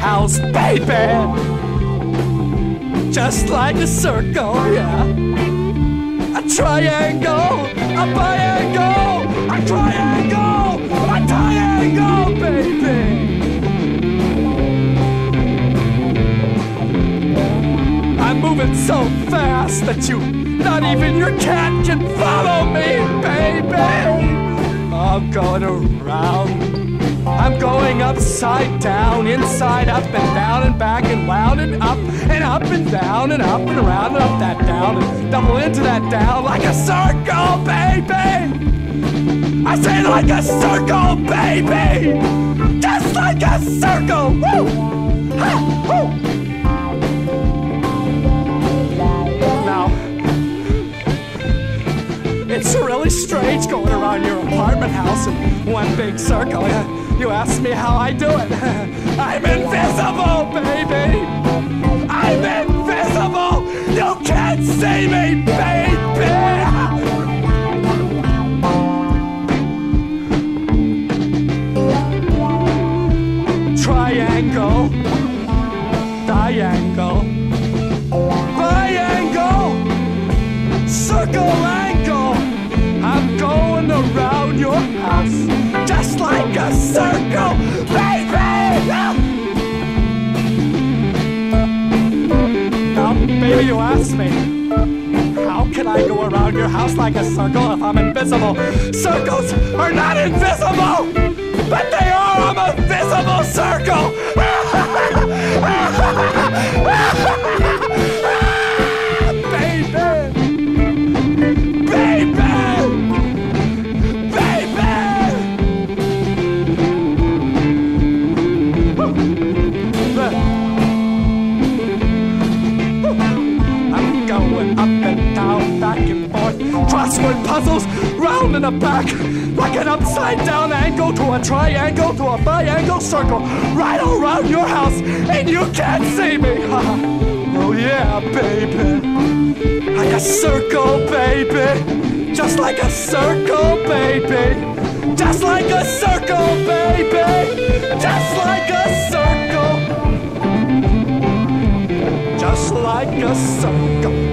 house, baby. Just like a circle, yeah. A triangle, a biangle, a triangle, a triangle, baby. I'm moving so fast that you, not even your cat can follow me, baby. I'm going around. I'm going upside down, inside, up and down and back and round and up and up and down and up and around and up that down and double into that down like a circle, baby. I say like a circle, baby. Just like a circle. Woo! Ha! Woo! Now, it's really strange going around your apartment house in one big circle. You ask me how I do it. I'm invisible, baby. I'm invisible. You can't see me, baby. Triangle, triangle, maybe you ask me, how can I go around your house like a circle if I'm invisible? Circles are not invisible, crossword puzzles round in the back. Like an upside down angle to a triangle to a biangle circle. Right around your house and you can't see me. Oh yeah baby. Like a circle baby. Just like a circle baby. Just like a circle baby. Just like a circle. Just like a circle